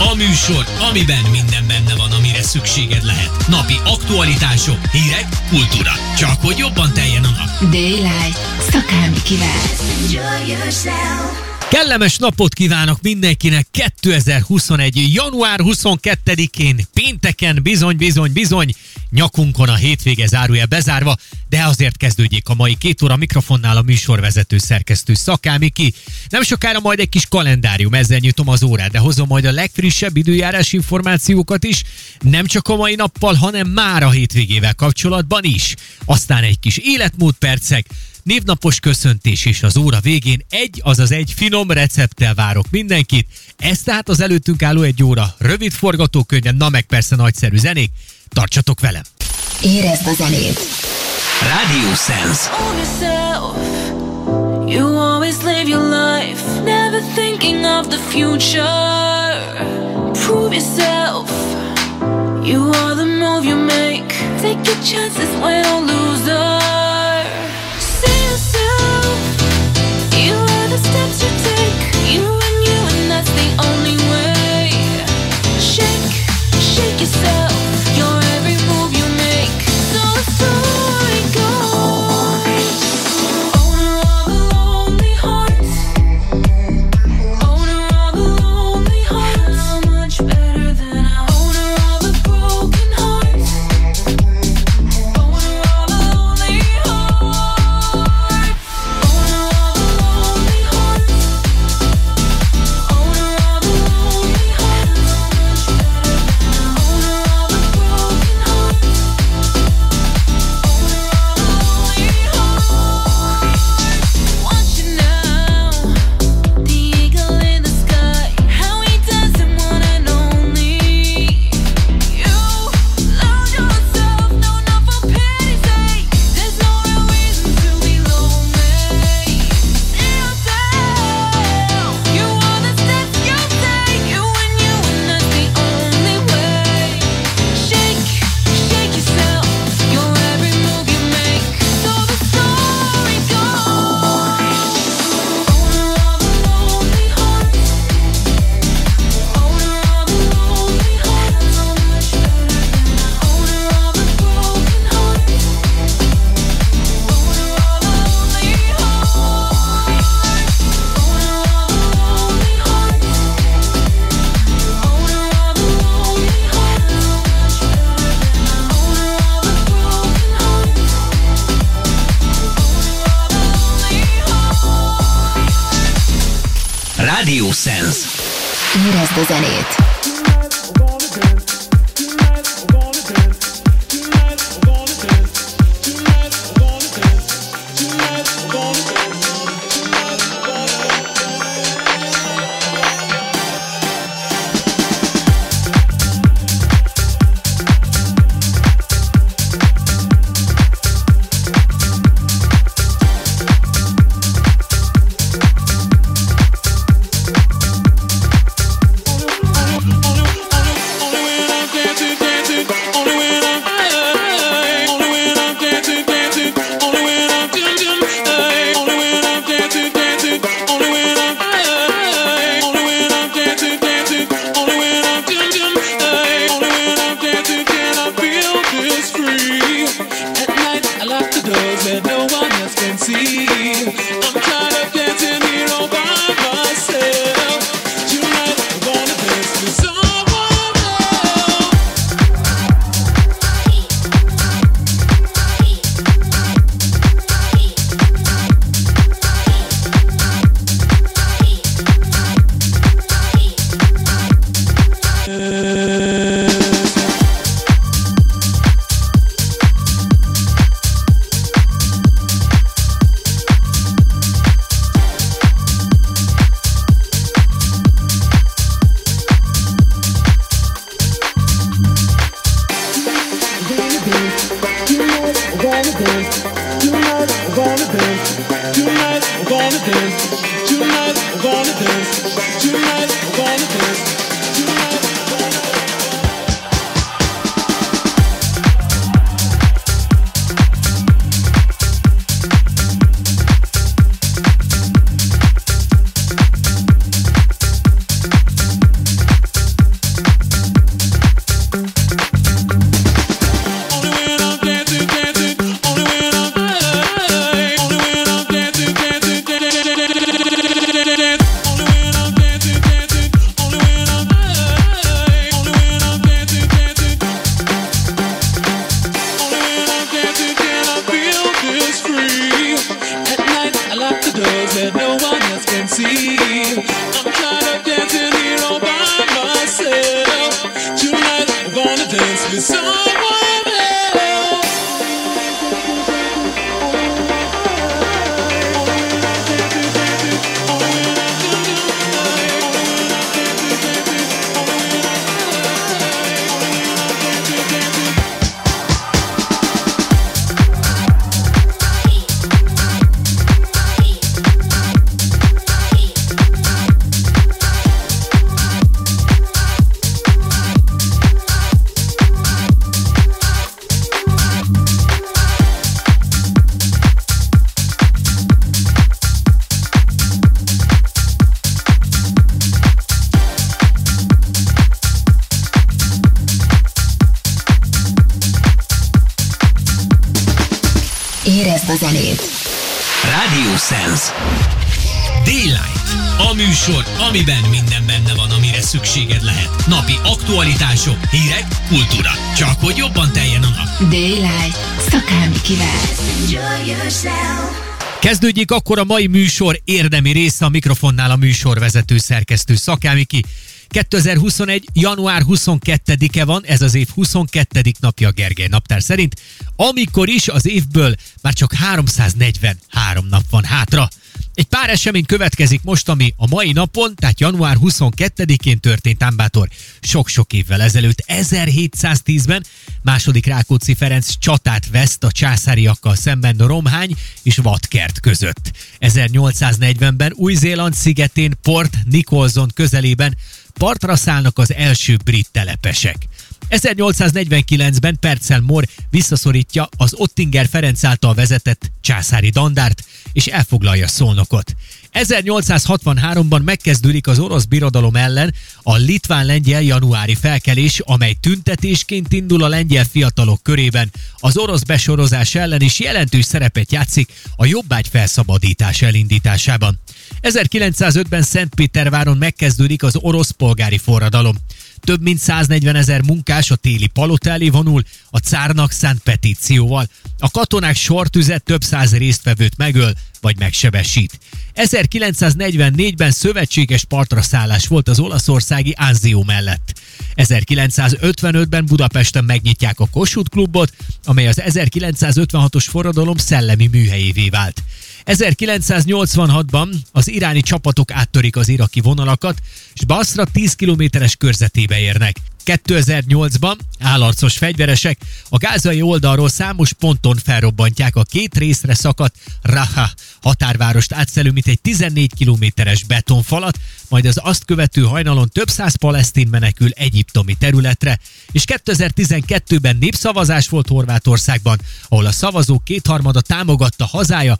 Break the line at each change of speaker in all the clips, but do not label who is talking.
A műsor, amiben minden benne van, amire szükséged lehet. Napi aktualitások, hírek, kultúra. Csak hogy jobban teljen a nap.
Daylight. Szakámi kivel.
Kellemes napot kívánok mindenkinek 2021. január 22-én, pénteken, bizony, bizony, bizony, nyakunkon a hétvége zárója bezárva, de azért kezdődjék a mai két óra mikrofonnál a műsorvezető szerkesztő szakámi ki. Nem sokára majd egy kis kalendárium, ezzel nyitom az órát, de hozom majd a legfrissebb időjárás információkat is, nem csak a mai nappal, hanem már a hétvégével kapcsolatban is. Aztán egy kis életmód percek, névnapos köszöntés és az óra végén egy, azaz egy finom recepttel várok mindenkit. Ez tehát az előttünk álló egy óra rövid forgatókönyv, na meg persze nagyszerű zenék. Tartsatok velem!
Érezd a zenét!
Radio Sense.
You always live your life, never thinking of the future. Prove yourself. You are the move you make. Take your chances, win or loser. Yourself.
Sense.
Érezd a zenét!
Kezdődjék akkor a mai műsor érdemi része a mikrofonnál a műsorvezető szerkesztő Szakámiki. 2021. január 22-e van, ez az év 22. napja a Gergely naptár szerint, amikor is az évből már csak 343 nap van hátra. Egy pár esemény következik most, ami a mai napon, tehát január 22-én történt Ámbátor sok-sok évvel ezelőtt, 1710-ben második Rákóczi Ferenc csatát veszt a császáriakkal szemben Romhány és Vadkert között. 1840-ben Új-Zéland szigetén Port Nicholson közelében partra szállnak az első brit telepesek. 1849-ben Percel Mor visszaszorítja az Ottinger Ferenc által vezetett császári dandárt, és elfoglalja Szolnokot. 1863-ban megkezdődik az orosz birodalom ellen a litván-lengyel januári felkelés, amely tüntetésként indul a lengyel fiatalok körében. Az orosz besorozás ellen is jelentős szerepet játszik a jobbágy felszabadítás elindításában. 1905-ben Szentpéterváron megkezdődik az orosz polgári forradalom. Több mint 140 ezer munkás a téli palota elé vonul a cárnak szánt petícióval. A katonák sortüzet több száz résztvevőt megöl vagy megsebesít. 1944-ben szövetséges partra szállás volt az olaszországi Anzio mellett. 1955-ben Budapesten megnyitják a Kossuth klubot, amely az 1956-os forradalom szellemi műhelyévé vált. 1986-ban az iráni csapatok áttörik az iraki vonalakat, és Basra 10 kilométeres körzetébe érnek. 2008-ban állarcos fegyveresek a gázai oldalról számos ponton felrobbantják a két részre szakadt Raha határvárost átszelő, mint egy 14 kilométeres betonfalat, majd az azt követő hajnalon több száz palesztin menekül egyiptomi területre, és 2012-ben népszavazás volt Horvátországban, ahol a szavazók kétharmada támogatta hazája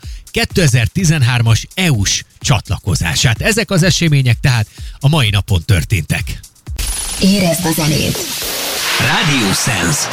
2013-as EU-s csatlakozását. Ezek az események tehát a mai napon történtek.
Érezd a zenét!
Radio Sense.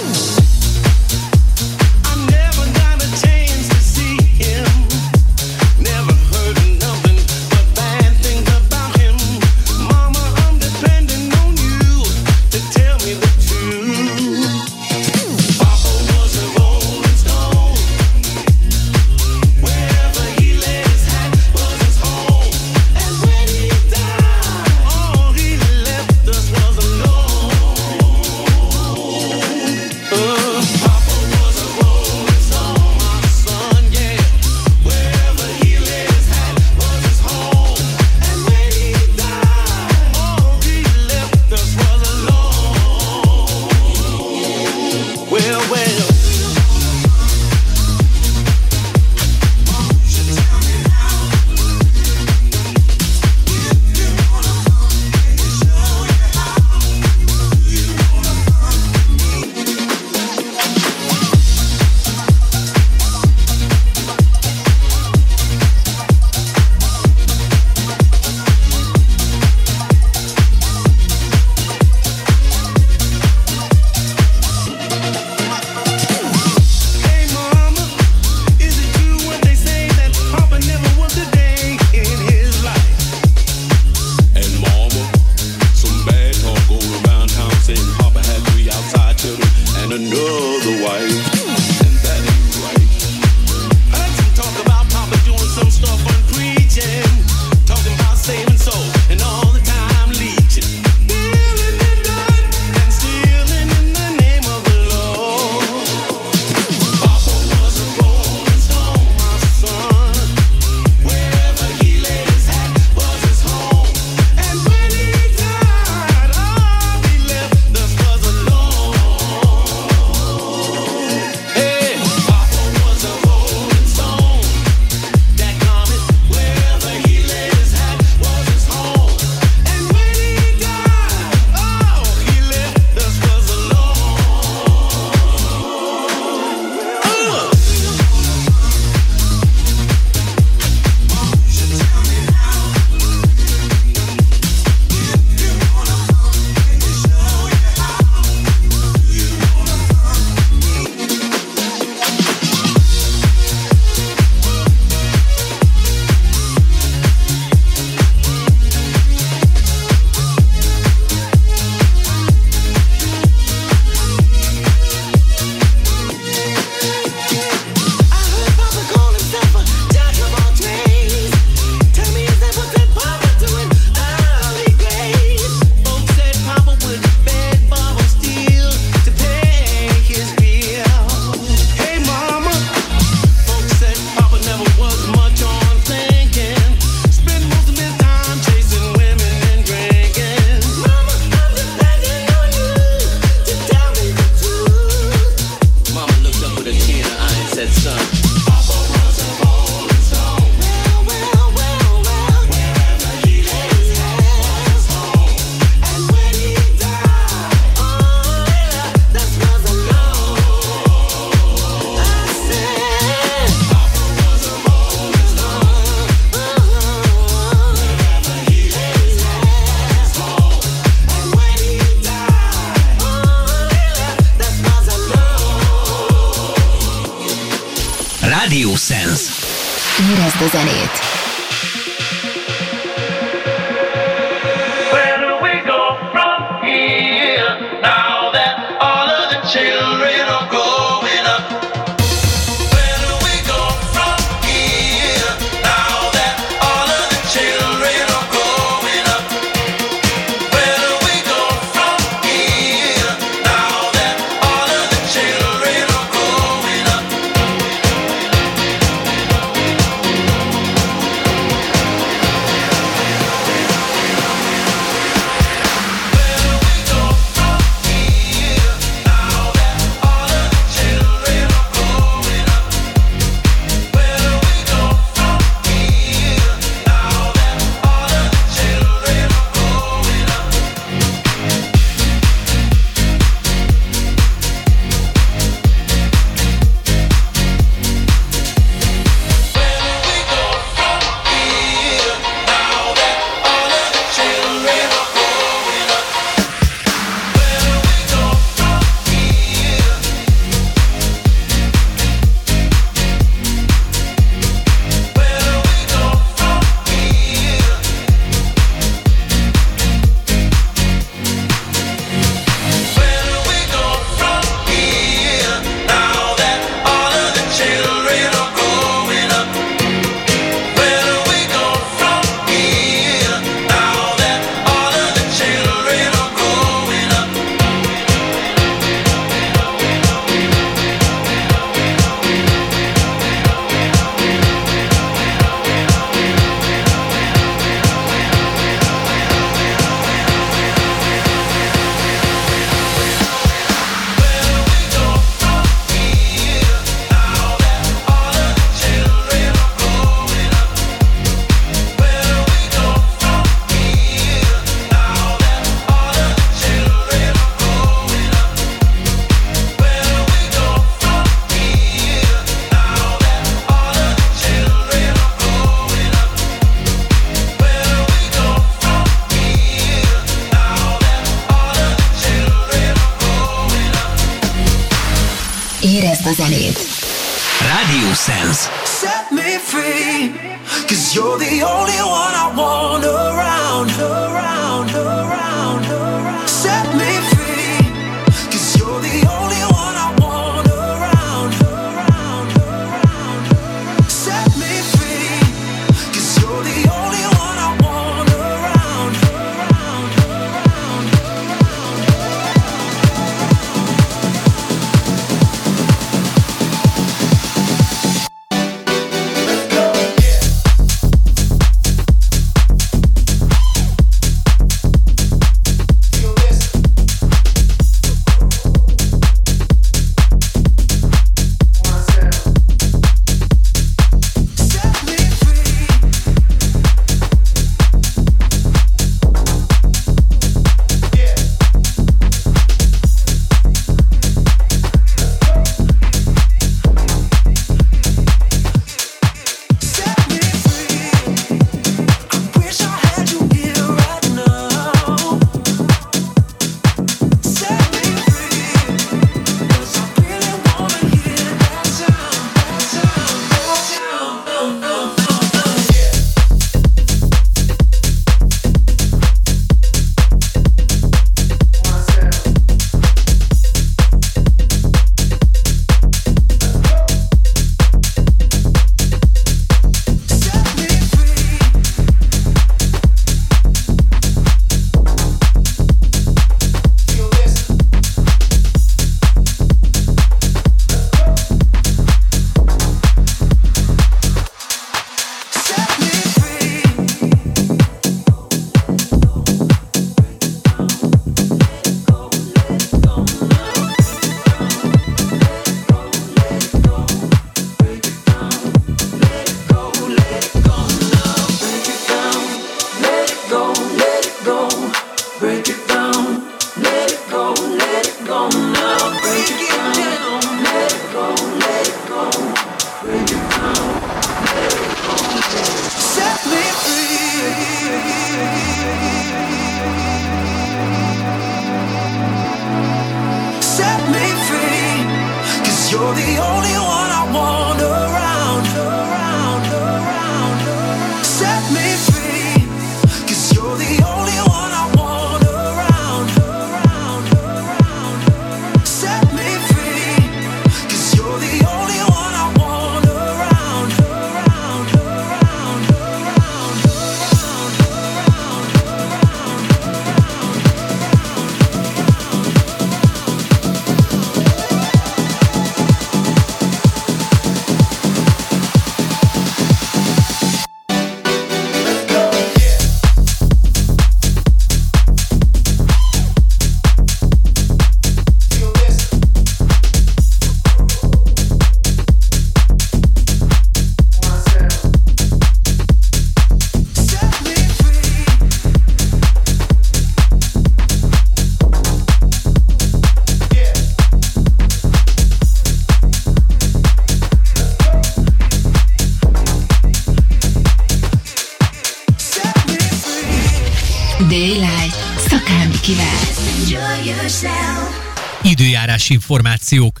Információk.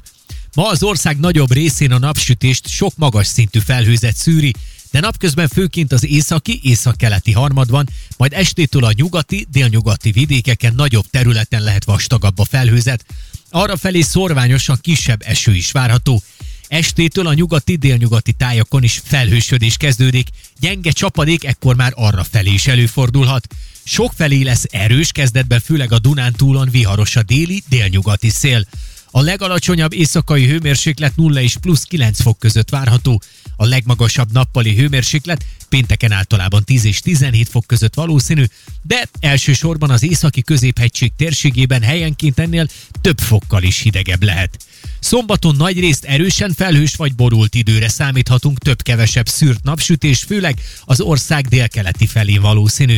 Ma az ország nagyobb részén a napsütést sok magas szintű felhőzet szűri, de napközben főként az északi, északkeleti harmadban, majd estétől a nyugati, délnyugati vidékeken nagyobb területen lehet vastagabb a felhőzet. Arra felé szorványosan kisebb eső is várható. Estétől a nyugati-délnyugati tájakon is felhősödés kezdődik, gyenge csapadék ekkor már arra felé is előfordulhat. Sok felé lesz erős, kezdetben főleg a Dunántúlon viharos a déli, délnyugati szél. A legalacsonyabb éjszakai hőmérséklet 0 és plusz 9 fok között várható. A legmagasabb nappali hőmérséklet pénteken általában 10 és 17 fok között valószínű, de elsősorban az északi középhegység térségében helyenként ennél több fokkal is hidegebb lehet. Szombaton nagy részt erősen felhős vagy borult időre számíthatunk, több-kevesebb szűrt napsütés, főleg az ország délkeleti felén valószínű.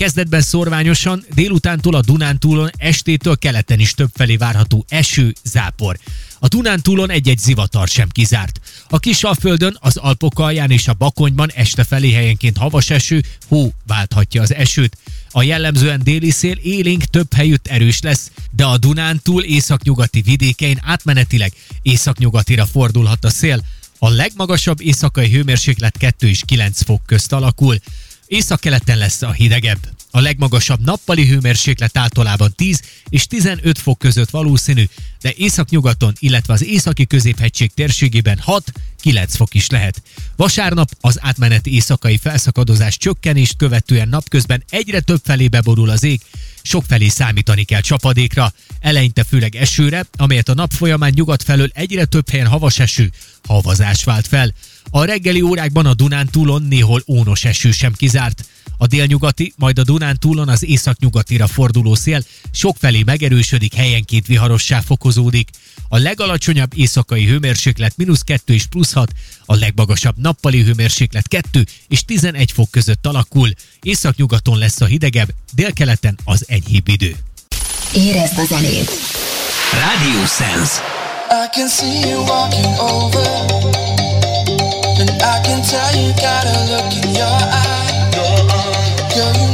Kezdetben szorványosan, délutántól a Dunántúlon, estétől keleten is többfelé várható eső, zápor. A Dunántúlon egy-egy zivatar sem kizárt. A Kisalföldön, az Alpok alján és a Bakonyban este felé helyenként havas eső, hó válthatja az esőt. A jellemzően déli szél élénk több helyütt erős lesz, de a Dunántúl északnyugati vidékein átmenetileg északnyugatira fordulhat a szél. A legmagasabb éjszakai hőmérséklet 2 és 9 fok közt alakul. Északkeleten lesz a hidegebb. A legmagasabb nappali hőmérséklet általában 10 és 15 fok között valószínű, de északnyugaton, illetve az északi középhegység térségében 6-9 fok is lehet. Vasárnap az átmeneti éjszakai felszakadozás csökkenést követően napközben egyre több felé beborul az ég, sok felé számítani kell csapadékra, eleinte főleg esőre, amelyet a nap folyamán nyugat felől egyre több helyen havas eső, havazás vált fel. A reggeli órákban a Dunántúlon néhol ónos eső sem kizárt. A délnyugati, majd a Dunántúlon az északnyugatira forduló szél sokfelé megerősödik, helyenként viharossá fokozódik. A legalacsonyabb éjszakai hőmérséklet mínusz 2 és plusz 6, a legmagasabb nappali hőmérséklet 2 és 11 fok között alakul. Északnyugaton lesz a hidegebb, délkeleten az enyhébb idő.
Érezd a zenét!
Radio Sense.
I can see you walking over, tell you got a look in your eye. Girl, you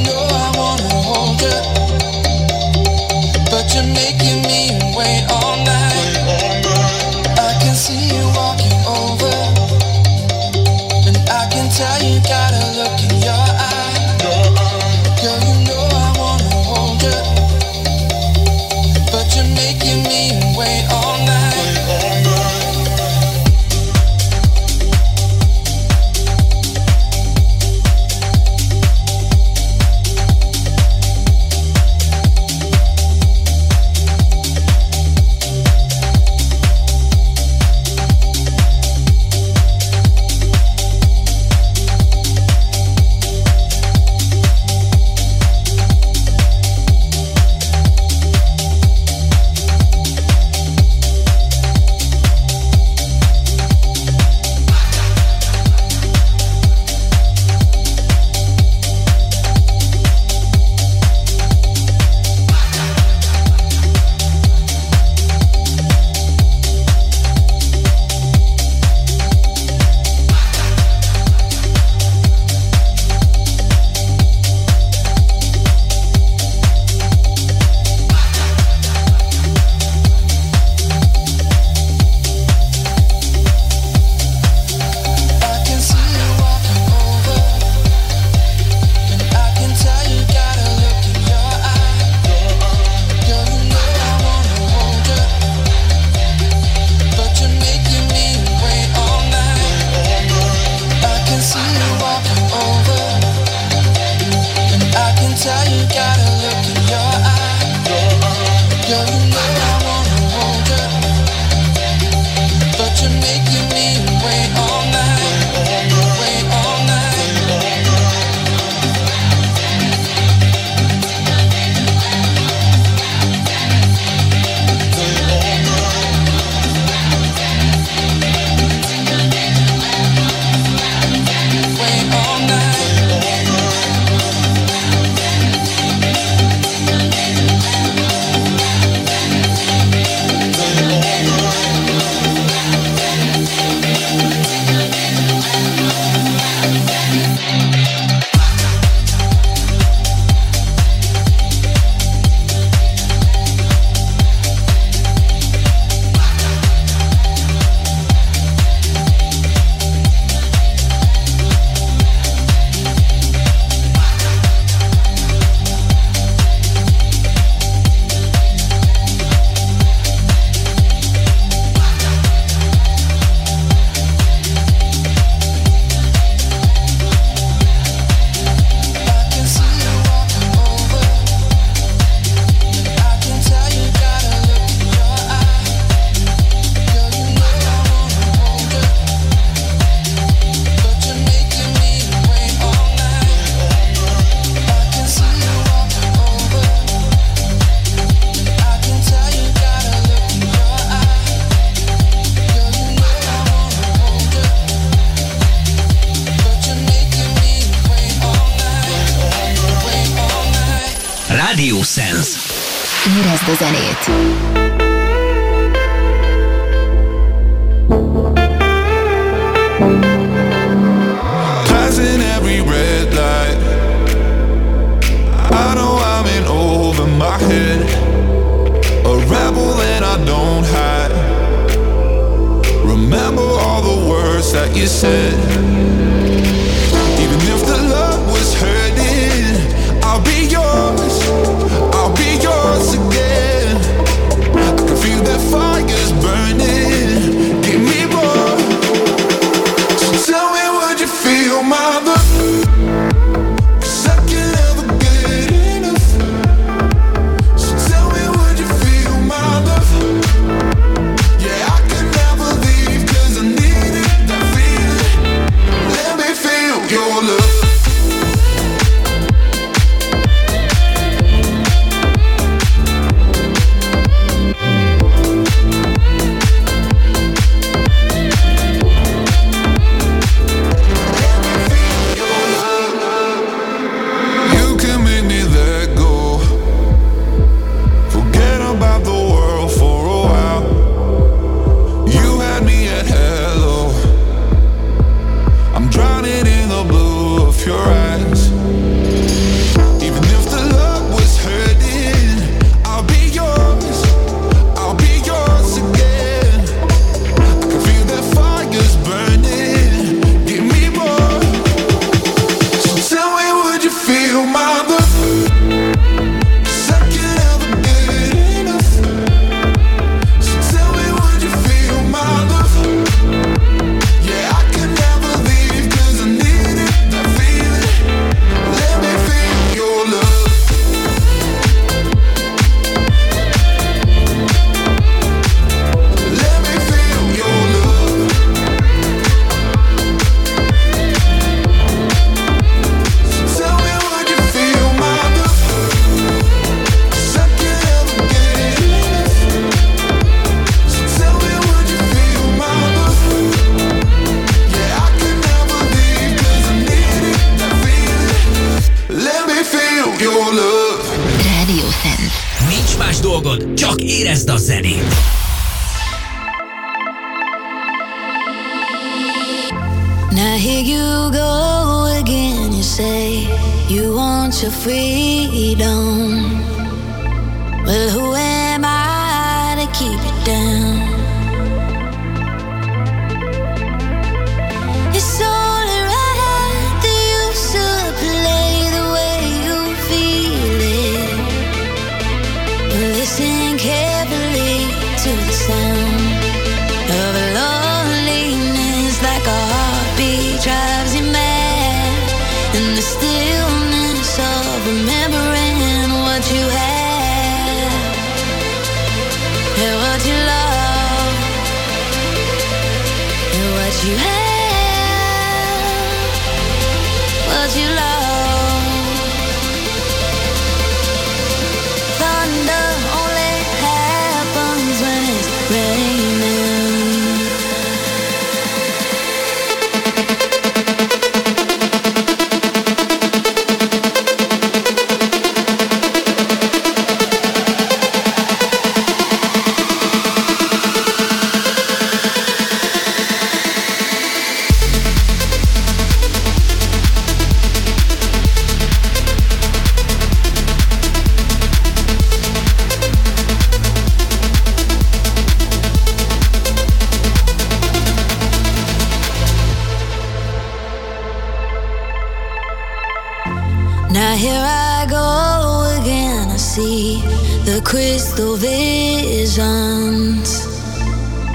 Now here I go again. I see the crystal visions.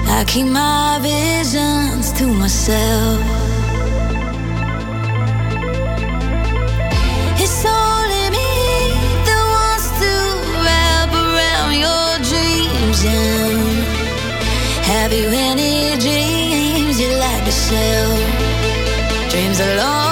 I keep my visions to myself. It's only me that wants to wrap around your dreams. And have you any dreams you like to sell? Dreams
alone.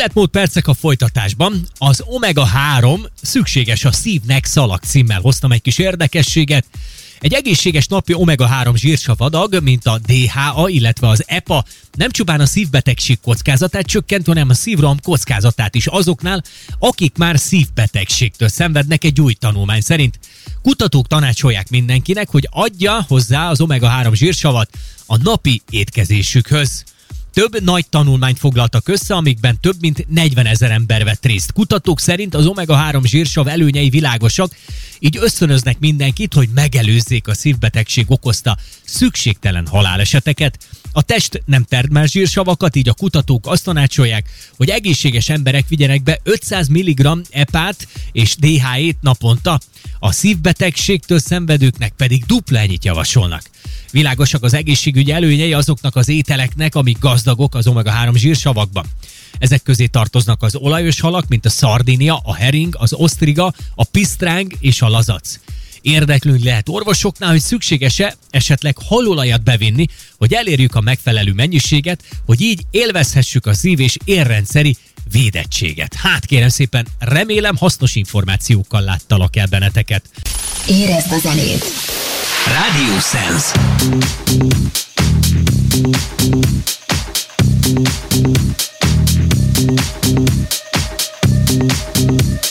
Életmód percek a folytatásban. Az Omega 3 szükséges a szívnek szalag címmel hoztam egy kis érdekességet. Egy egészséges napi omega-3 zsírsav mint a DHA, illetve az EPA nem csupán a szívbetegség kockázatát csökkent, hanem a szívroham kockázatát is azoknál, akik már szívbetegségtől szenvednek egy új tanulmány szerint. Kutatók tanácsolják mindenkinek, hogy adja hozzá az omega-3 zsírsavat a napi étkezésükhöz. Több nagy tanulmányt foglaltak össze, amikben több mint 40 ezer ember vett részt. Kutatók szerint az omega-3 zsírsav előnyei világosak, így ösztönöznek mindenkit, hogy megelőzzék a szívbetegség okozta szükségtelen haláleseteket. A test nem termel zsírsavakat, így a kutatók azt tanácsolják, hogy egészséges emberek vigyenek be 500 mg epát és DHA-t naponta, a szívbetegségtől szenvedőknek pedig dupla ennyit javasolnak. Világosak az egészségügyi előnyei azoknak az ételeknek, amik gazdagok az omega-3 zsírsavakban. Ezek közé tartoznak az olajos halak, mint a szardinia, a hering, az osztriga, a pisztráng és a lazac. Érdeklődni lehet orvosoknál, hogy szükséges-e esetleg halolajat bevinni, hogy elérjük a megfelelő mennyiséget, hogy így élvezhessük a szív- és érrendszeri védettséget. Hát kérem szépen, remélem hasznos információkkal láttalak el benneteket.
Érezd a zenét!
Radio Sense.
Now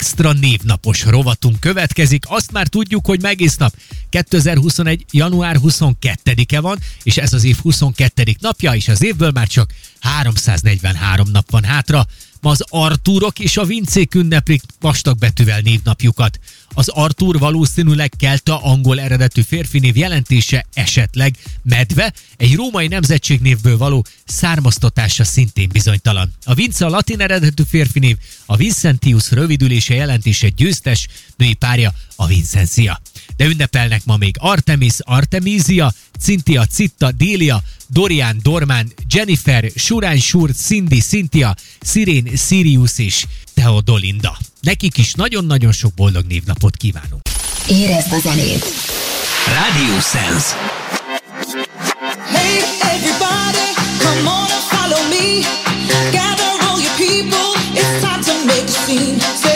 extra névnapos rovatunk következik. Azt már tudjuk, hogy megész nap 2021. január 22-e van, és ez az év 22. napja, és az évből már csak 343 nap van hátra. Ma az Artúrok és a Vincék ünneplik vastagbetűvel névnapjukat. Az Artúr valószínűleg kelta angol eredetű férfi név jelentése esetleg medve, egy római nemzetségnévből való származtatása szintén bizonytalan. A Vince a latin eredetű férfi név, a Vincentius rövidülése jelentése győztes, női párja a Vincencia. De ünnepelnek ma még Artemis, Artemisia, Cynthia, Citta, Délia, Dorian, Dormán, Jennifer, Surán, Surt, Cindy, Cynthia, Sirén, Sirius és Theodolinda. Nekik is nagyon-nagyon sok boldog névnapot kívánunk.
Érezd a zenét!
Radio Sense.
Hey everybody, come on and follow me. Gather all your people, it's time to make a scene.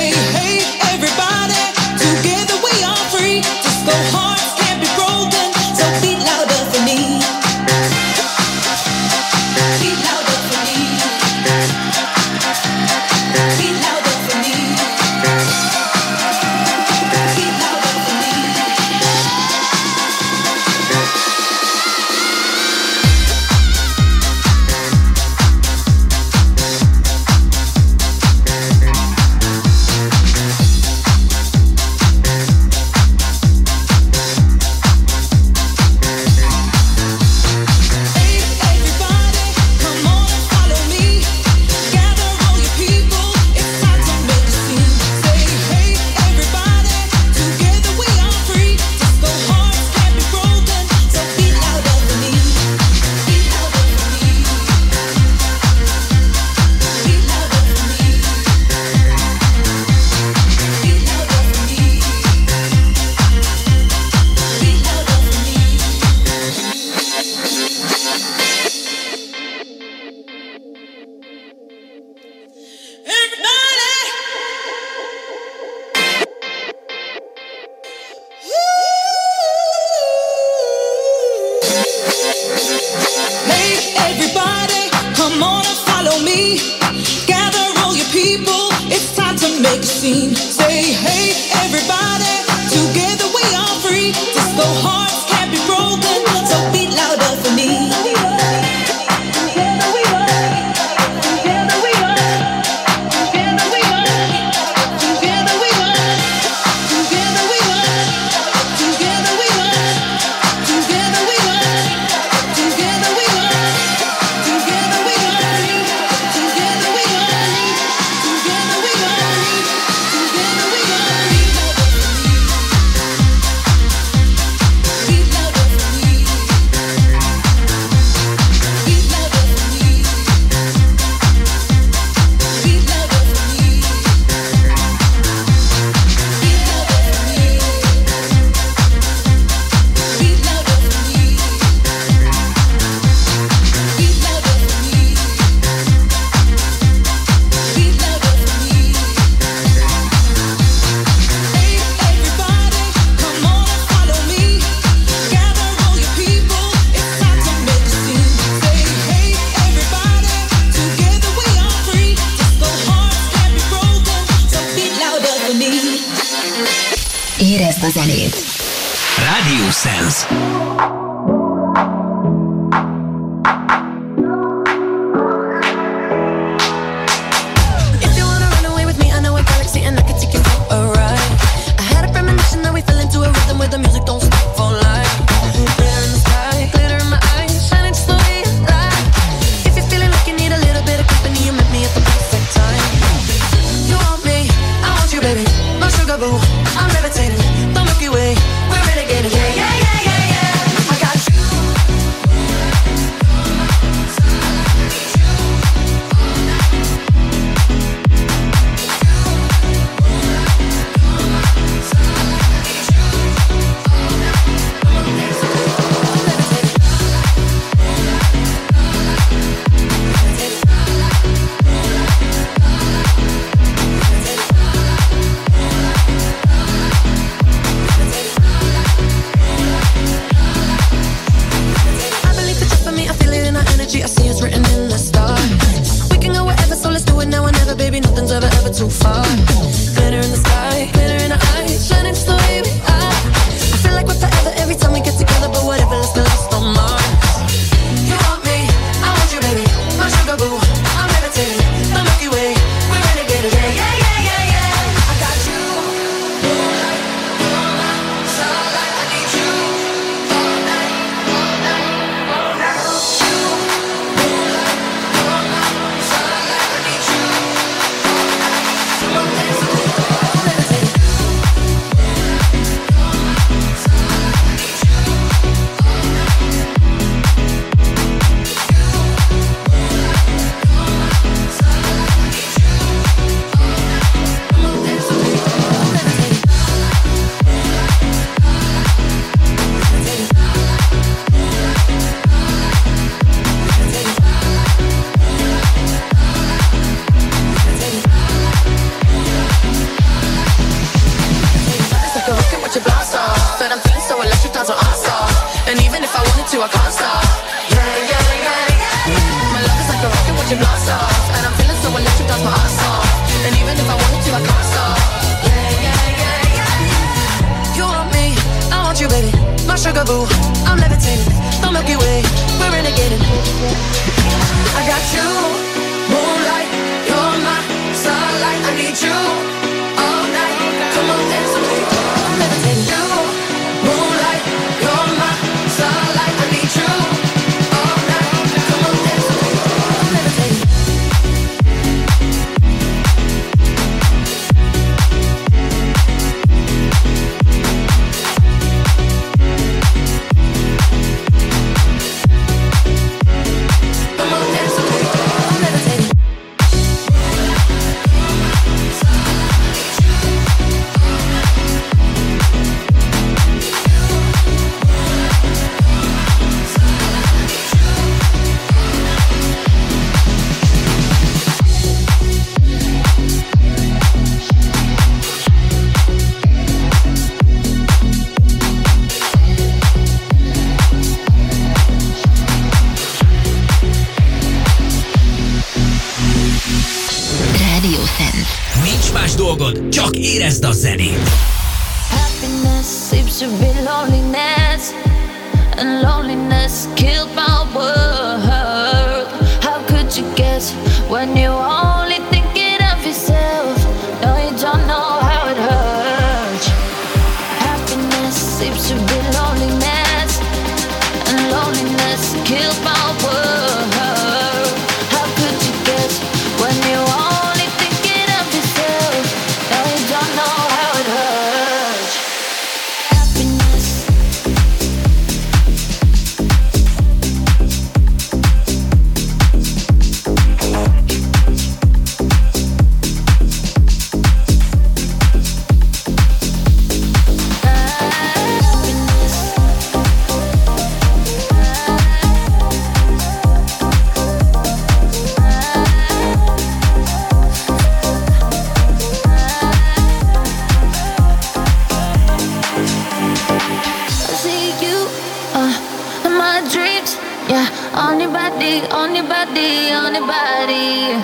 Body, on your body.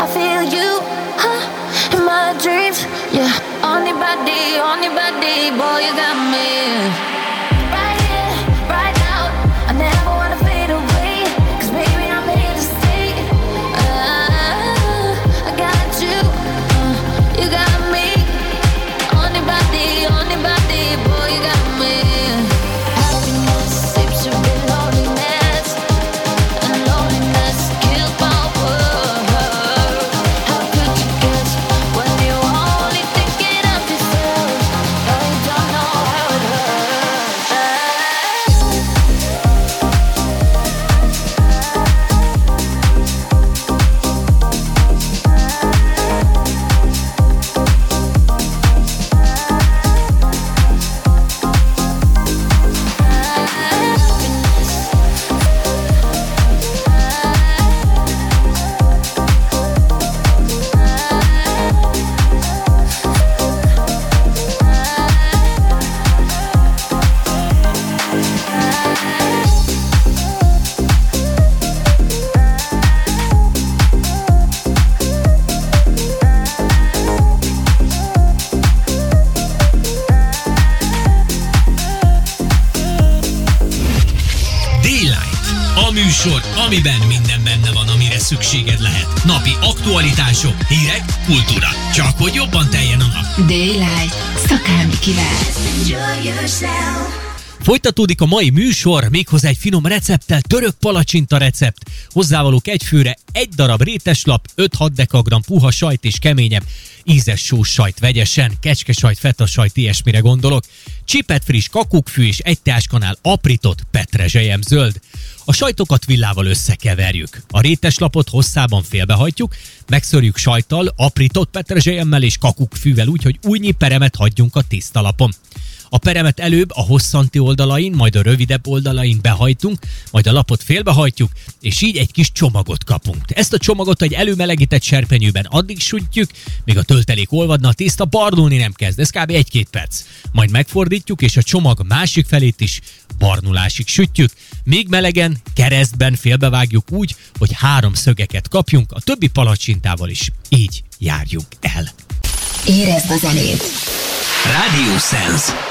I feel you huh, in my dreams. Yeah, on your body, on your body, boy, you got me.
Aktualitások, hírek, kultúra. Csak hogy jobban teljen a nap.
Daylight. Szakámikivel.
Folytatódik a mai műsor, méghozzá egy finom recepttel, török palacsinta recept. Hozzávalók egy főre, egy darab réteslap, 5-6 dekagram puha sajt és keményebb, ízes sós sajt vegyesen, kecskesajt, feta sajt, ilyesmire gondolok. Csipet friss kakukkfű és egy teáskanál aprított petrezselyem zöld. A sajtokat villával összekeverjük. A réteslapot hosszában félbehajtjuk, megszörjük sajttal, aprított petrezselyemmel és kakukkfűvel úgy, hogy újnyi peremet hagyjunk a tiszta lapon. A peremet előbb a hosszanti oldalain, majd a rövidebb oldalain behajtunk, majd a lapot félbehajtjuk, és így egy kis csomagot kapunk. Ezt a csomagot egy előmelegített serpenyőben addig sütjük, míg a töltelék olvadna, a tészta barnulni nem kezd, ez kb. 1-2 perc. Majd megfordítjuk, és a csomag másik felét is barnulásig sütjük, még melegen, keresztben félbevágjuk úgy, hogy három szögeket kapjunk, a többi palacsintával is így járjunk el.
Érezd a zenét.
Radio Sense.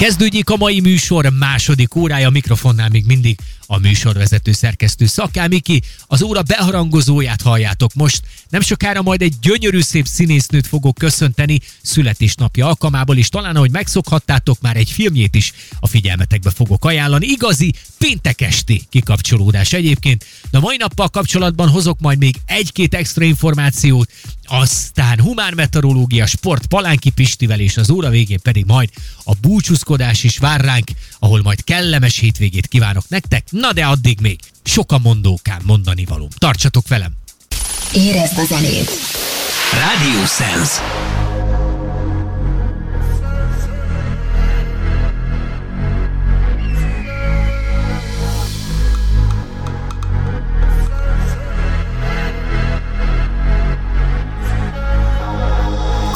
Kezdődik a
mai műsor második órája, a mikrofonnál még mindig a műsorvezető szerkesztő Szakámiki. Az óra beharangozóját halljátok most, nem sokára majd egy gyönyörű szép színésznőt fogok köszönteni születésnapja alkalmából, és talán, ahogy megszokhattátok, már egy filmjét is a figyelmetekbe fogok ajánlani. Igazi péntek esti kikapcsolódás egyébként. De mai nappal kapcsolatban hozok majd még egy-két extra információt, aztán humán meteorológia, sport Palánki Pistivel, és az óra végén pedig majd a búcsúzkodás is vár ránk, ahol majd kellemes hétvégét kívánok nektek, na de addig még sok a mondókám mondani való. Tartsatok velem!
Érezd a zenét!
Radio Sense.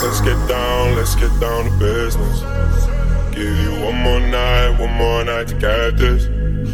Let's get down, let's get down to business. Give you one more night, one more night to get this.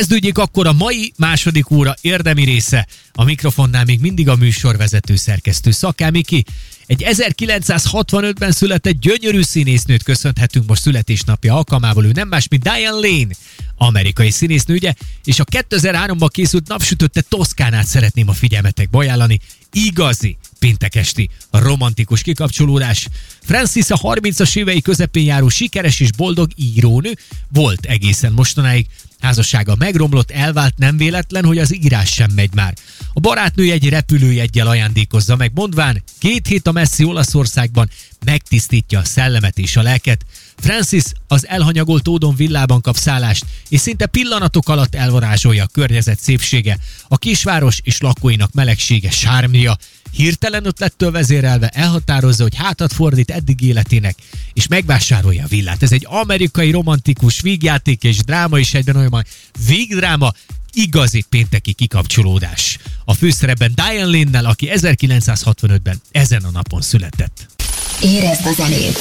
Kezdődjék akkor a mai második óra érdemi része. A mikrofonnál még mindig a műsorvezető szerkesztő Szakámiki. Egy 1965-ben született gyönyörű színésznőt köszönhetünk most születésnapja alkalmából. Ő nem más, mint Diane Lane, amerikai színésznő, ugye? És a 2003-ban készült napsütötte Toszkánát szeretném a figyelmetek ajánlani igazi péntekesti romantikus kikapcsolódás. Francis a 30-as évei közepén járó sikeres és boldog írónő volt egészen mostanáig. Házassága megromlott, elvált, nem véletlen, hogy az írás sem megy már. A barátnő egy repülőjegyel ajándékozza meg, mondván, két hét a messzi Olaszországban megtisztítja a szellemet és a lelket. Francis az elhanyagolt ódon villában kap szállást, és szinte pillanatok alatt elvarázsolja a környezet szépsége, a kisváros és lakóinak melegsége sármia, hirtelen ötlettől vezérelve elhatározza, hogy hátat fordít eddig életének, és megvásárolja a villát. Ez egy amerikai romantikus vígjáték és dráma is egyben olyan vígdráma, igazi pénteki kikapcsolódás. A főszerepben Diane Lynn-nel, aki 1965-ben ezen a napon született.
Érezd az elét!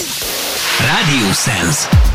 Radio Sense.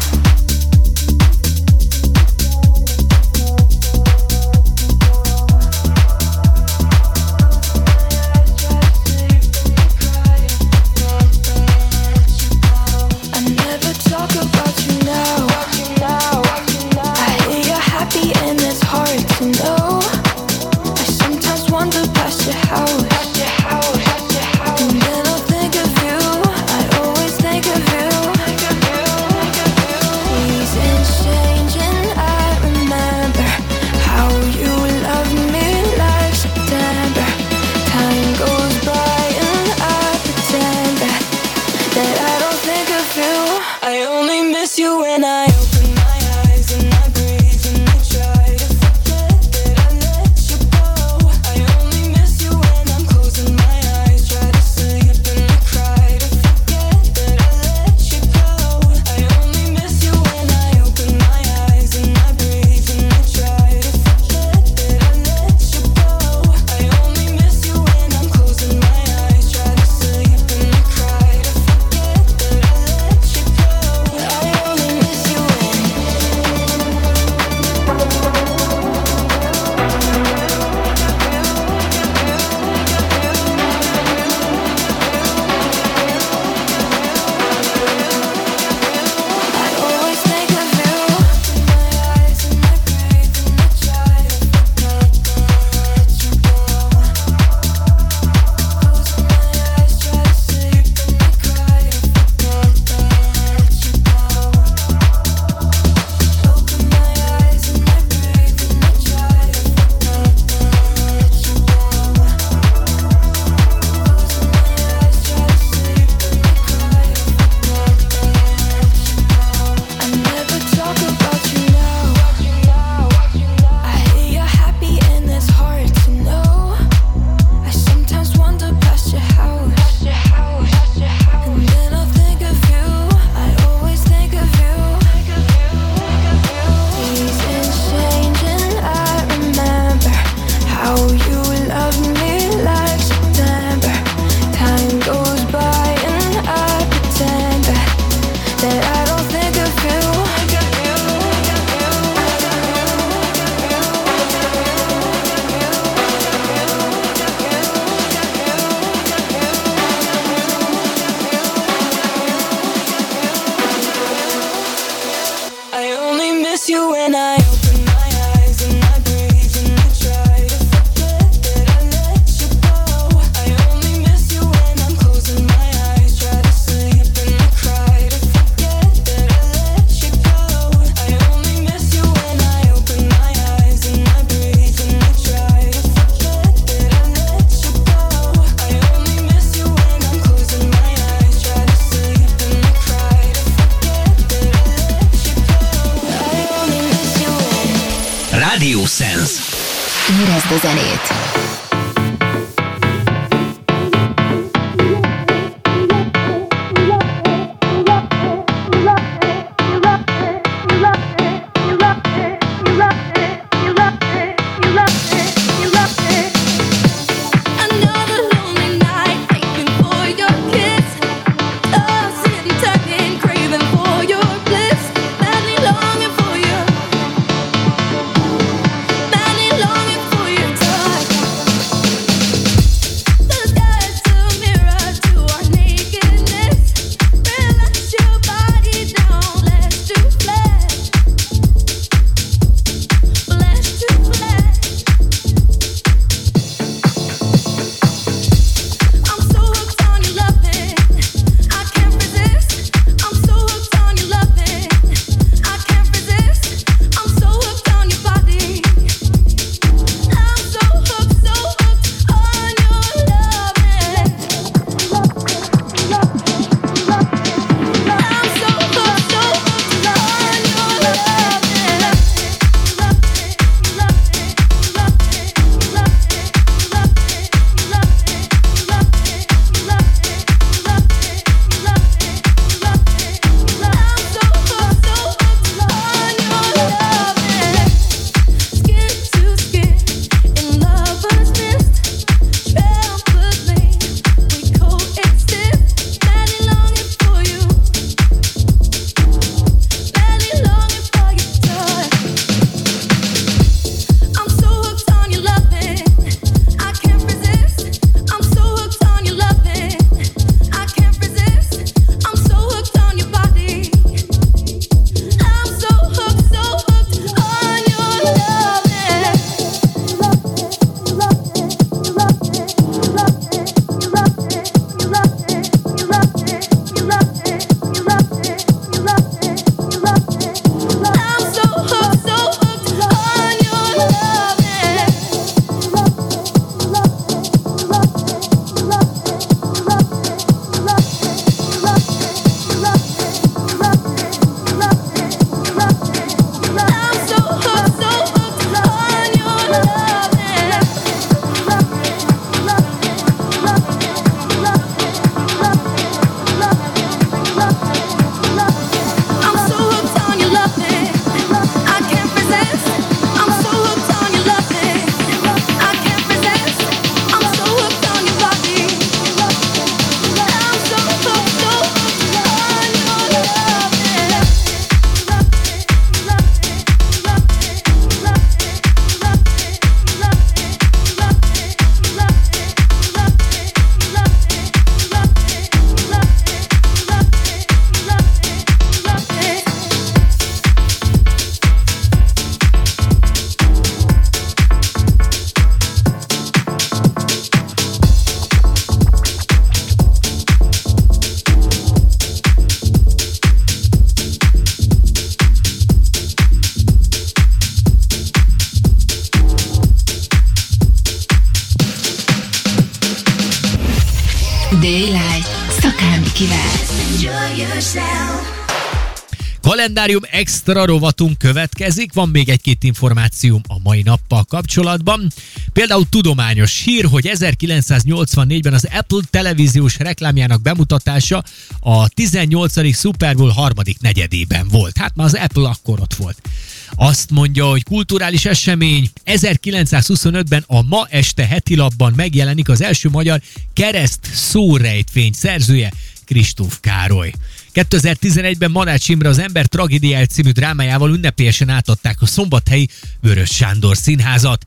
Kalendárium extra rovatunk következik, van még egy-két információm a mai nappal kapcsolatban. Például tudományos hír, hogy 1984-ben az Apple televíziós reklámjának bemutatása a 18. Super Bowl harmadik negyedében volt. Hát már az Apple akkor ott volt. Azt mondja, hogy kulturális esemény 1925-ben a Ma este heti labban megjelenik az első magyar kereszt szórejtvény szerzője, Kristóf Károly. 2011-ben Marács Imre az Ember tragédiája című drámájával ünnepélyesen átadták a szombathelyi Vörös Sándor színházat.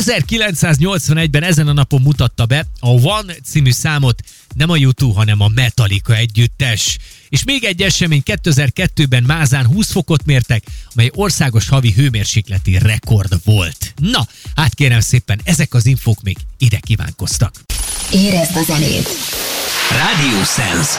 1981-ben ezen a napon mutatta be a One című számot nem a U2, hanem a Metallica együttes. És még egy esemény 2002-ben Mázán 20 fokot mértek, amely országos havi hőmérsékleti rekord volt. Na, hát kérem szépen, ezek az infók még ide kívánkoztak.
Érezd a zenét!
Radio Sense.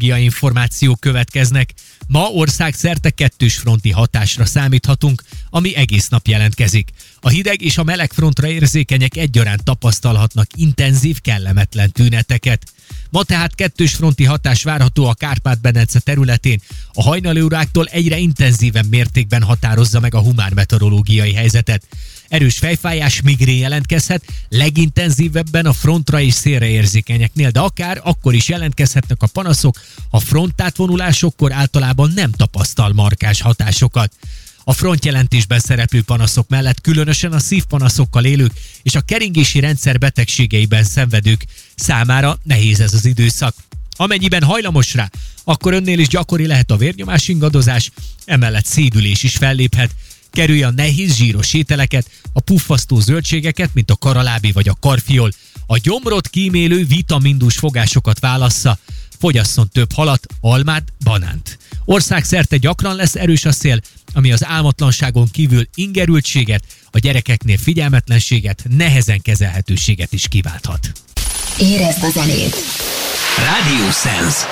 meteorológia információk következnek. Ma országszerte kettős fronti hatásra számíthatunk, ami egész nap jelentkezik. A hideg és a meleg frontra érzékenyek egyaránt tapasztalhatnak intenzív, kellemetlen tüneteket. Ma tehát kettős fronti hatás várható a Kárpát-Bedence területén. A hajnali óráktól egyre intenzívebb mértékben határozza meg a humán meteorológiai helyzetet. Erős fejfájás migrén jelentkezhet, legintenzívebben a frontra és szélre érzékenyeknél, de akár akkor is jelentkezhetnek a panaszok, a frontátvonulásokkor általában nem tapasztal markás hatásokat. A frontjelentésben szereplő panaszok mellett különösen a szívpanaszokkal élők és a keringési rendszer betegségeiben szenvedők számára nehéz ez az időszak. Amennyiben hajlamos rá, akkor önnél is gyakori lehet a vérnyomás ingadozás, emellett szédülés is felléphet. Kerülje a nehéz zsíros ételeket, a puffasztó zöldségeket, mint a karalábi vagy a karfiol. A gyomrot kímélő vitamindús fogásokat válassza. Fogyasszon több halat, almát, banánt. Országszerte gyakran lesz erős a szél, ami az álmatlanságon kívül ingerültséget, a gyerekeknél figyelmetlenséget, nehezen kezelhetőséget is kiválthat.
Érezd a zenét!
Radio Sense.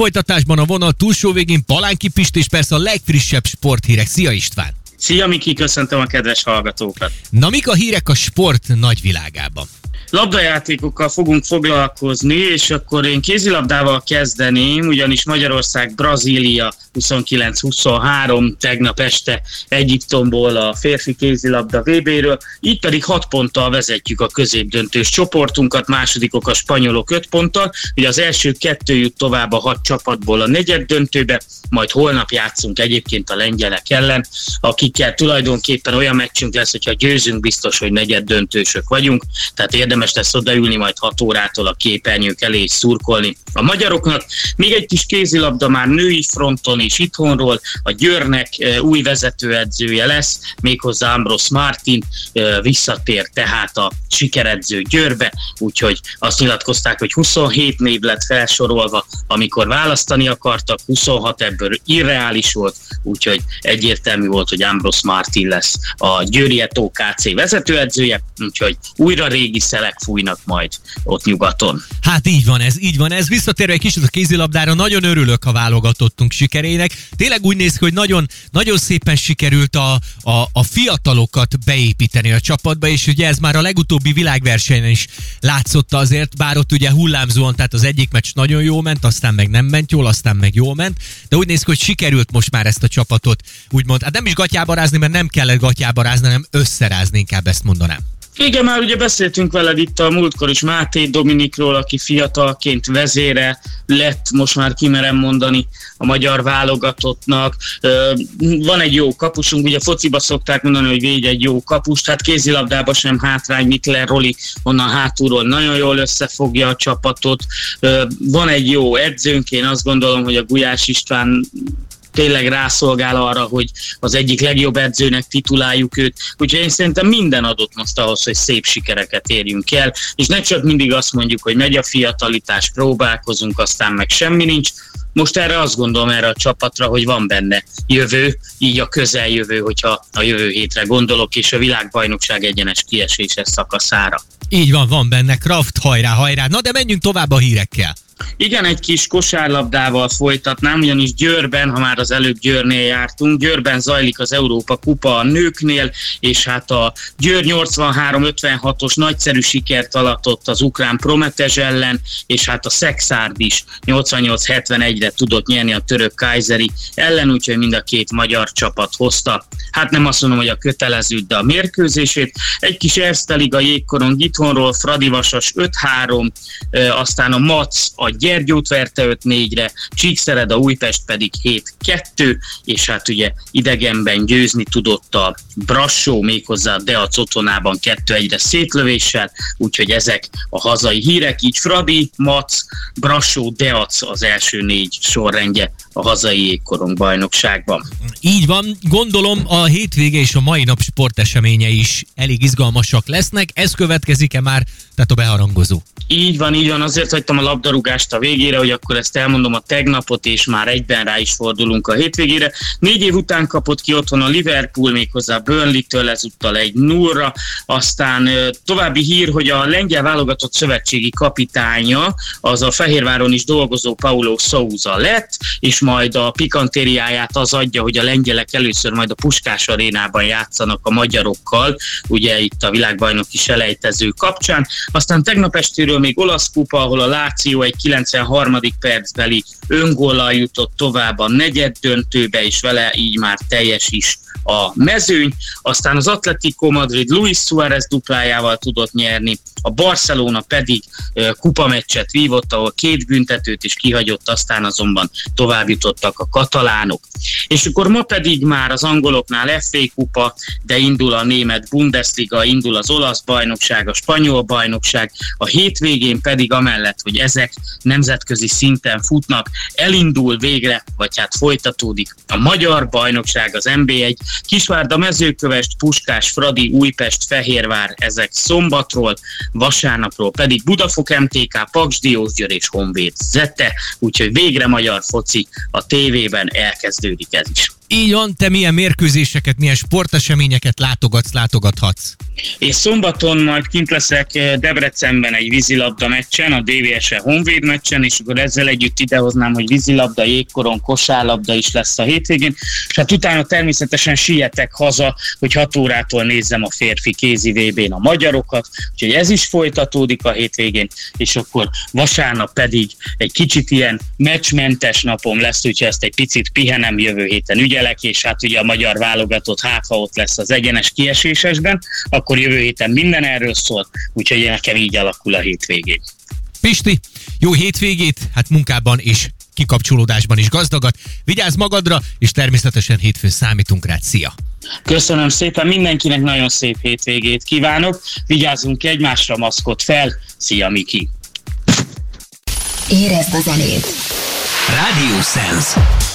Folytatásban a vonal túlsó végén Palánki Pist és persze a legfrissebb sporthírek. Szia István!
Szia Miki, köszöntöm a kedves hallgatókat!
Na mik a hírek a sport nagyvilágában?
Labdajátékokkal fogunk foglalkozni, és akkor én kézilabdával kezdeném, ugyanis Magyarország Brazília 29-23 tegnap este Egyiptomból a férfi kézilabda VB-ről, így pedig 6 ponttal vezetjük a középdöntős csoportunkat, másodikok a spanyolok 5 ponttal, ugye az első kettő jut tovább a hat csapatból a negyed döntőbe, majd holnap játszunk egyébként a lengyelek ellen, akikkel tulajdonképpen olyan meccsünk lesz, hogyha győzünk, biztos, hogy negyed döntősök vagyunk, tehát érdemes lesz odaülni majd 6 órától a képernyők elé és szurkolni. A magyaroknak még egy kis kézilabda már női fronton és itthonról, a Győrnek eh, új vezetőedzője lesz, méghozzá Ambros Martin eh, visszatér tehát a sikeredző Győrbe, úgyhogy azt nyilatkozták, hogy 27 név lett felsorolva, amikor választani akartak, 26 ebből irreális volt, úgyhogy egyértelmű volt, hogy Ambros Martin lesz a Győri Eto KC vezetőedzője, úgyhogy újra régi szelek fújnak majd ott nyugaton.
Hát így van ez, így van ez. Visszatérve egy kicsit a kézilabdára, nagyon örülök a válogatottunk sikerének. Tényleg úgy néz ki, hogy nagyon, nagyon szépen sikerült a, a, a fiatalokat beépíteni a csapatba, és ugye ez már a legutóbbi világversenyen is látszott azért, bár ott ugye hullámzóan, tehát az egyik meccs nagyon jó ment, aztán meg nem ment jól, aztán meg jól ment, de úgy néz ki, hogy sikerült most már ezt a csapatot úgymond, hát nem is gatyába rázni, mert nem kellett gatyába rázni, hanem összerázni, inkább ezt mondanám.
Igen, már ugye beszéltünk veled itt a múltkor is Máté Dominikról, aki fiatalként vezére lett, most már kimerem mondani a magyar válogatottnak. Van egy jó kapusunk, ugye fociba szokták mondani, hogy védj egy jó kapust, hát kézilabdában sem hátrány, Mikler Roli onnan hátulról nagyon jól összefogja a csapatot. Van egy jó edzőnk, én azt gondolom, hogy a Gulyás István tényleg rászolgál arra, hogy az egyik legjobb edzőnek tituláljuk őt. Úgyhogy én szerintem minden adott most ahhoz, hogy szép sikereket érjünk el, és ne csak mindig azt mondjuk, hogy megy a fiatalitás, próbálkozunk, aztán meg semmi nincs. Most erre azt gondolom erre a csapatra, hogy van benne jövő, így a közeljövő, hogyha a jövő hétre gondolok, és a világbajnokság egyenes kieséses szakaszára.
Így van, van benne Kraft, hajrá, hajrá. Na de menjünk tovább a hírekkel.
Igen, egy kis kosárlabdával folytatnám, ugyanis Győrben, ha már az előbb Győrnél jártunk, Győrben zajlik az Európa Kupa a nőknél, és hát a Győr 83-56-os nagyszerű sikert alatott az ukrán Prometes ellen, és hát a Szexárd is 88-71-re tudott nyerni a török Kayseri ellen, úgyhogy mind a két magyar csapat hozta. Hát nem azt mondom, hogy a kötelező, de a mérkőzését. Egy kis Erste Liga jégkorong itthonról, Fradi Vasas 5-3, ö, aztán a Mac a Gyergyót verte 5-4-re, Csíkszered a Újpest pedig 7-2, és hát ugye idegenben győzni tudott a Brassó méghozzá a Deac otthonában 2-1-re szétlövéssel, úgyhogy ezek a hazai hírek, így Fradi, Mac, Brassó, Deac az első négy sorrendje a hazai jégkorong bajnokságban.
Így van, gondolom a hétvége és a mai nap sporteseménye is elég izgalmasak lesznek. Ez következik-e már, tehát a beharangozó?
Így van, így van, azért hagytam a labdarúgást a végére, hogy akkor ezt elmondom a tegnapot, és már egyben rá is fordulunk a hétvégére. Négy év után kapott ki otthon a Liverpool, méghozzá Burnley-től ezúttal egy nullra, aztán további hír, hogy a lengyel válogatott szövetségi kapitánya, az a Fehérváron is dolgozó Paulo Souza lett, és majd a pikantériáját az adja, hogy a lengyelek először majd a Puskás arénában játszanak a magyarokkal, ugye itt a világbajnoki selejtező kapcsán. Aztán tegnap estéről még olasz kupa, ahol a Láció egy 93. percbeli öngollal jutott tovább a negyed döntőbe, és vele így már teljes is a mezőny, aztán az Atletico Madrid Luis Suárez duplájával tudott nyerni, a Barcelona pedig kupameccset vívott, ahol két büntetőt is kihagyott, aztán azonban tovább jutottak a katalánok. És akkor ma pedig már az angoloknál FA kupa, de indul a német Bundesliga, indul az olasz bajnokság, a spanyol bajnokság, a hétvégén pedig amellett, hogy ezek nemzetközi szinten futnak, elindul végre, vagy hát folytatódik a magyar bajnokság, az NB1, Kisvárda, Mezőkövest, Puskás, Fradi, Újpest, Fehérvár, ezek szombatról, vasárnapról pedig Budafok MTK, Paks Diósgyőr és Honvéd Zette, úgyhogy végre magyar foci a tévében elkezdődik ez is.
Így van, te milyen mérkőzéseket, milyen sporteseményeket látogatsz, látogathatsz?
És szombaton majd kint leszek eh, Debrecenben egy vízilabda meccsen, a DVS-e Honvéd meccsen, és akkor ezzel együtt idehoznám, hogy vízilabda, jégkoron, kosárlabda is lesz a hétvégén, és hát utána természetesen sietek haza, hogy 6 órától nézzem a férfi kézi VB-n a magyarokat, úgyhogy ez is folytatódik a hétvégén, és akkor vasárnap pedig egy kicsit ilyen meccsmentes napom lesz, úgyhogy ezt egy picit pihenem jövő héten ügyelek, és hát ugye a magyar válogatott hát, ha ott lesz az egyenes kiesésesben, akkor jövő héten minden erről szól, úgyhogy nekem így alakul a hétvégén.
Pisti, jó hétvégét, hát munkában és kikapcsolódásban is gazdagat. Vigyázz magadra, és természetesen hétfőn számítunk rád. Szia!
Köszönöm szépen, mindenkinek nagyon szép hétvégét kívánok, vigyázzunk egymásra, maszkot fel, szia Miki!
Érezd a zenét!
Radio Sense.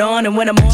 on. And when I'm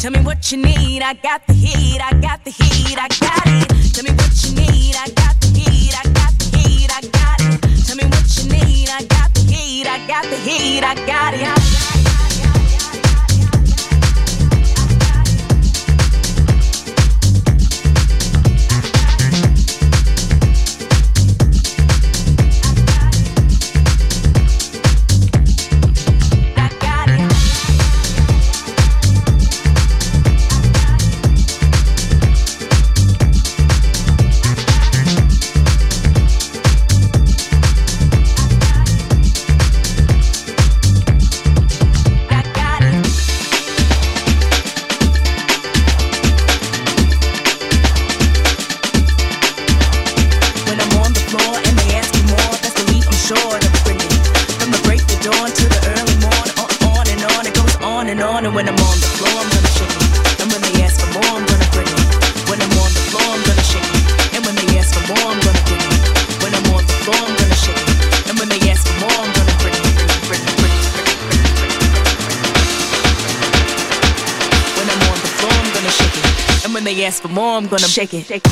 Tell me what you need, I got the shake it. Shake it.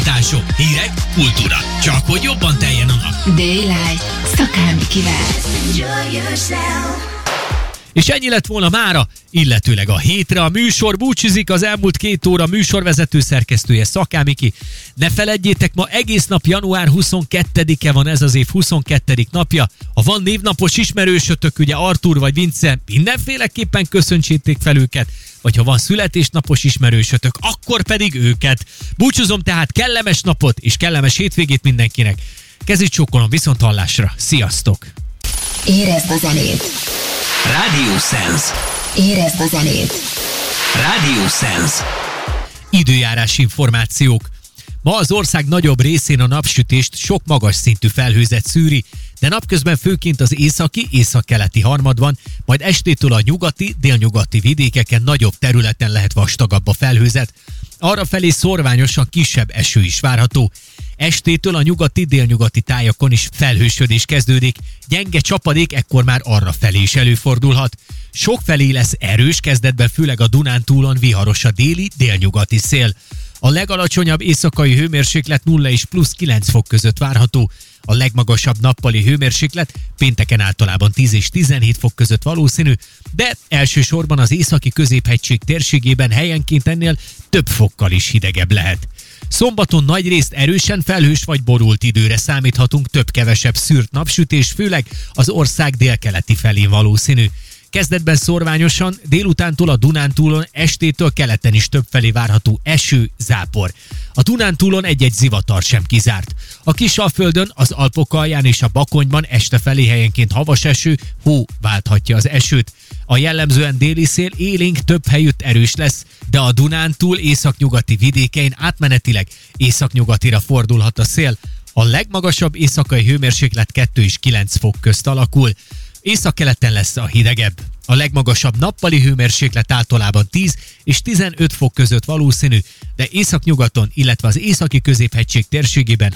Aktualitások, hírek, kultúra. Csak hogy jobban teljen a nap.
Daylight. Szakámi kivel.
És ennyi lett volna mára, illetőleg a hétre. A műsor búcsúzik az elmúlt két óra műsorvezető szerkesztője Szakámiki. Ne feledjétek, ma egész nap január 22-e van ez az év 22. napja. Ha van névnapos ismerősötök, ugye Artur vagy Vince, mindenféleképpen köszöntsétek fel őket. Vagy ha van születésnapos ismerősötök, akkor pedig őket. Búcsúzom tehát kellemes napot és kellemes hétvégét mindenkinek. Kezit csókolom viszont hallásra. Sziasztok!
Érezd a zenét.
Radio Sense.
Érezd a zenét.
Radio Sense.
Időjárás információk. Ma az ország nagyobb részén a napsütést sok magas szintű felhőzet szűri, de napközben főként az északi, északkeleti harmadban, majd estétől a nyugati, délnyugati vidékeken nagyobb területen lehet vastagabb a felhőzet, arra felé szorványosan kisebb eső is várható. Estétől a nyugati, délnyugati tájakon is felhősödés kezdődik, gyenge csapadék ekkor már arra felé is előfordulhat. Sok felé lesz erős, kezdetben főleg a Dunántúlon viharos a déli, délnyugati szél. A legalacsonyabb éjszakai hőmérséklet 0 és plusz 9 fok között várható. A legmagasabb nappali hőmérséklet pénteken általában 10 és 17 fok között valószínű, de elsősorban az északi középhegység térségében helyenként ennél több fokkal is hidegebb lehet. Szombaton nagy részt erősen felhős vagy borult időre számíthatunk, több-kevesebb szűrt napsütés, főleg az ország délkeleti felén valószínű. Kezdetben szorványosan, délutántól a Dunántúlon, estétől keleten is többfelé várható eső, zápor. A Dunántúlon egy-egy zivatar sem kizárt. A Kisalföldön, az Alpok alján és a Bakonyban este felé helyenként havas eső, hó válthatja az esőt. A jellemzően déli szél élénk több helyütt erős lesz, de a Dunántúl északnyugati vidékein átmenetileg északnyugatira fordulhat a szél. A legmagasabb éjszakai hőmérséklet 2 és 9 fok közt alakul. Északkeleten lesz a hidegebb. A legmagasabb nappali hőmérséklet általában 10 és 15 fok között valószínű, de északnyugaton, illetve az északi középhegység térségében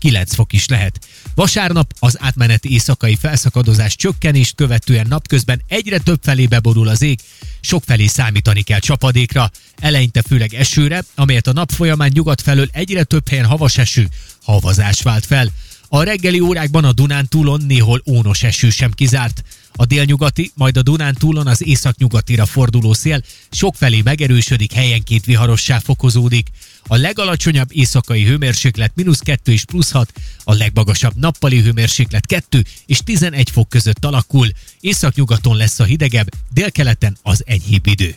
6-9 fok is lehet. Vasárnap az átmeneti éjszakai felszakadozás csökkenést követően napközben egyre több felé beborul az ég, sok felé számítani kell csapadékra, eleinte főleg esőre, amelyet a nap folyamán nyugat felől egyre több helyen havas eső, havazás vált fel. A reggeli órákban a Dunántúlon néhol ónos eső sem kizárt. A délnyugati, majd a Dunántúlon az északnyugatira forduló szél sokfelé megerősödik, helyenként viharossá fokozódik. A legalacsonyabb éjszakai hőmérséklet mínusz 2 és plusz 6, a legmagasabb nappali hőmérséklet 2 és 11 fok között alakul. Északnyugaton lesz a hidegebb, délkeleten az enyhébb idő.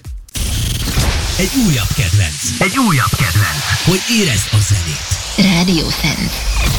Egy újabb kedvenc. Egy újabb kedvenc. Hogy érezd a zenét.
Rádió Sense.